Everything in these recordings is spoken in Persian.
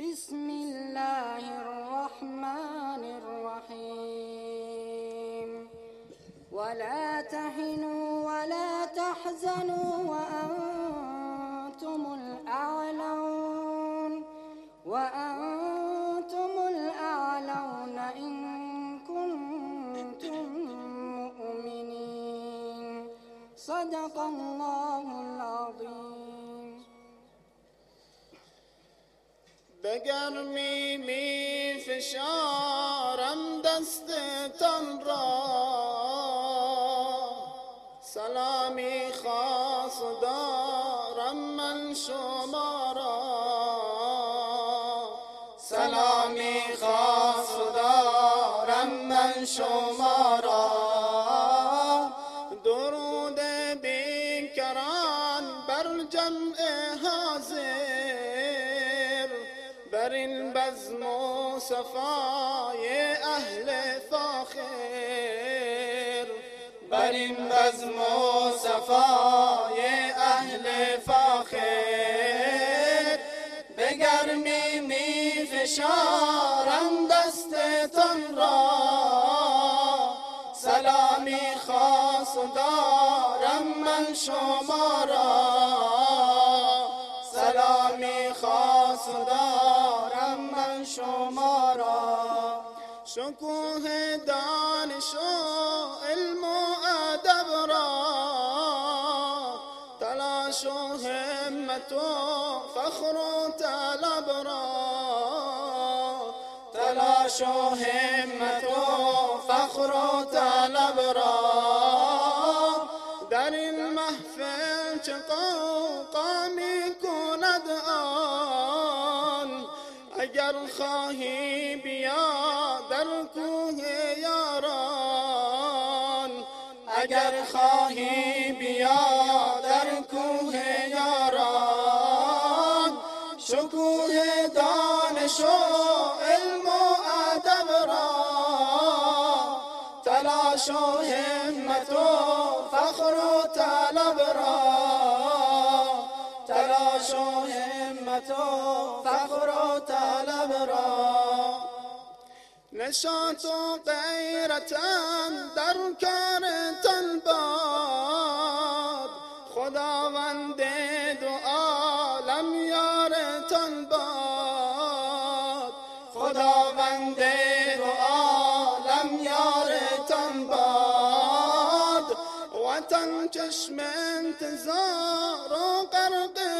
بسم الله الرحمن الرحيم. ولا تهنوا ولا تحزنوا وأنتم الأعلون. وأنتم الأعلون إن كنتم مؤمنين. صدق الله بگرمی می فشارم دستتان را. سلامی خاص دارم من شما را. سلامی خاص دارم من شما این بزم و صفای اهل فاخر. بر این بزم و صفای اهل فاخر. بگرمی می فشارم دستتان را. سلامی خاص دارم من شما را. شما را. شکوه دانش علم و ادب را. تلاش و همت و فخر و طلب را. تلاش و همت و فخر و طلب را. خواهی بیا در کوه یاران. اگر خواهی بیا در کوه یاران شکوه دانش و علم و ادب را تلاش و همت و فخر و طلب را تلاش و و فخر و طلب را. نشاط و غیرتن در کارتان باد خداوند دو عالم یارتان باد خداوند دو عالم یارتان باد وطن چشم انتظار و غرق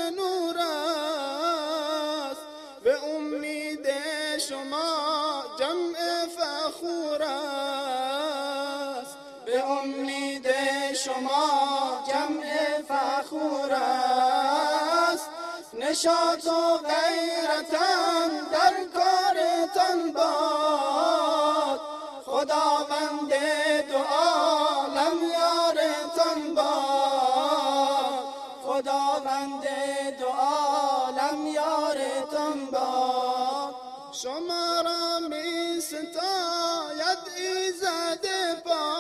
امید شما جمع فخور است. نشاط و غیرتان در کارتان باد. خداوند دو عالم یارتان باد. خداوند دو عالم یارتان باد. شما را می ستاید ایزد پاک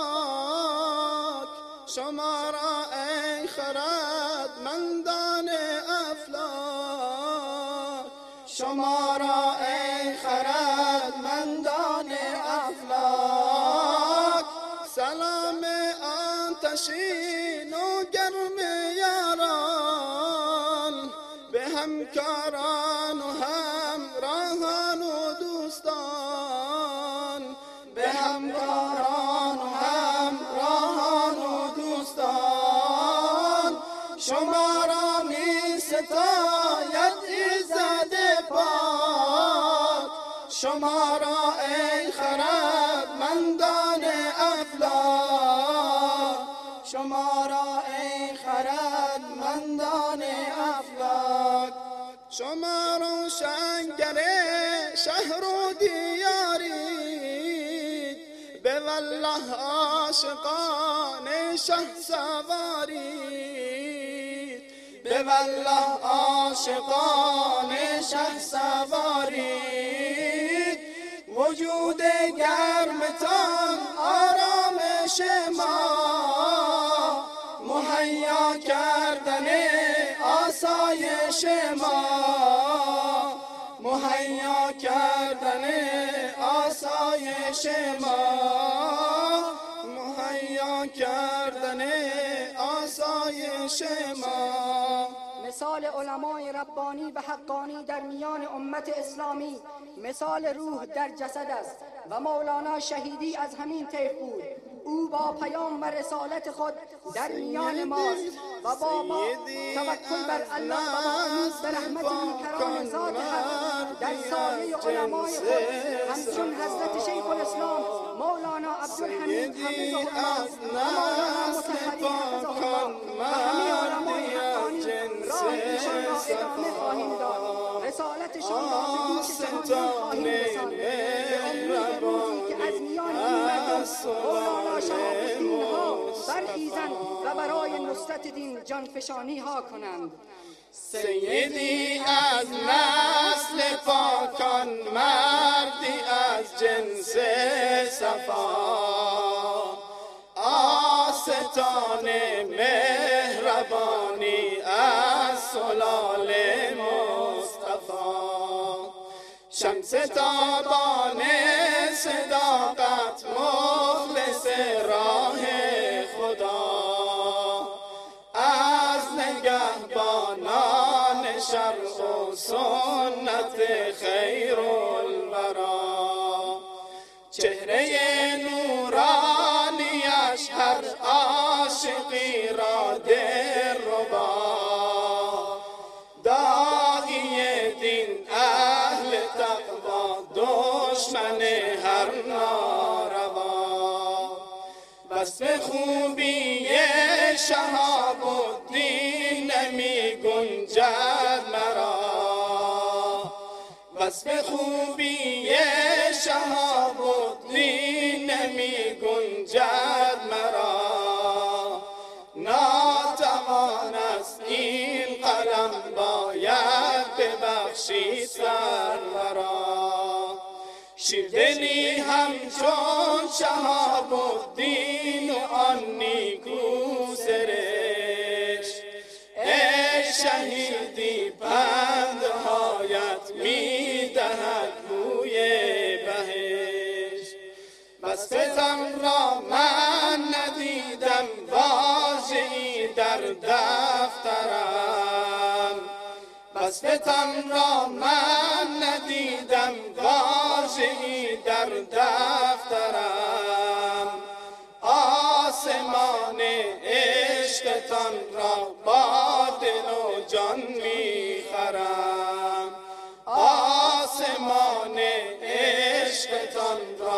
شما را ای خردمندان افلاک. شما را ای خردمندان افلاک. سلام آتشین و گرم یاران. به همکاران و همراهان و دوستان. به همکاران شما را ای خردمندان افلاک. شما را ای خردمندان افلاک. شما روشنگر شهر و دیارید به والله عاشقان شه سوارید به والله عاشقان شه سوارید وجود گرمتان آرامش ما. مهیا کردن آسایش ما. مهیا کردن آسایش ما. مهیا کردن آسایش ما. مثال علمای ربانی و حقانی در میان امت اسلامی. مثال روح در جسد است و مولانا شهیدی از همین طیف بود. او با پیام و رسالت خود در میان ماست و با ما توکل بر الله و با امید به رحمت بیکران ذات حق در سایه علمای خود. همچون حضرت شیخ الاسلام مولانا عبدالحمید حفظه الله و مولانا را ادامه خواهیم داد. رسالتشان را به گوش جهانیان خواهیم رساند. به امید روزی که از میان این مردم مولانا شهاب ها برخیزند و برای نصرت دین جانفشانی ها کنند. سیدی از نسل پاکان مردی از جنس صفا. آستان مهربانی از سلال مصطفی. شمس تابان صداقت مخلص راه خدا. از نگهبانان شرع و سنت خیر شهاب الدین نمی گنجد مرا. بس به خوبی شهاب الدین نمی گنجد مرا. ناتوان است این قلم باید ببخشی سرورا شیردلی همچون شهاب الدین در دفترم. بس فتم را من ندیدم واژه‌ای در دفترم. آسمان عشقتان را با دل و جان می‌خرم. آسمان عشقتان را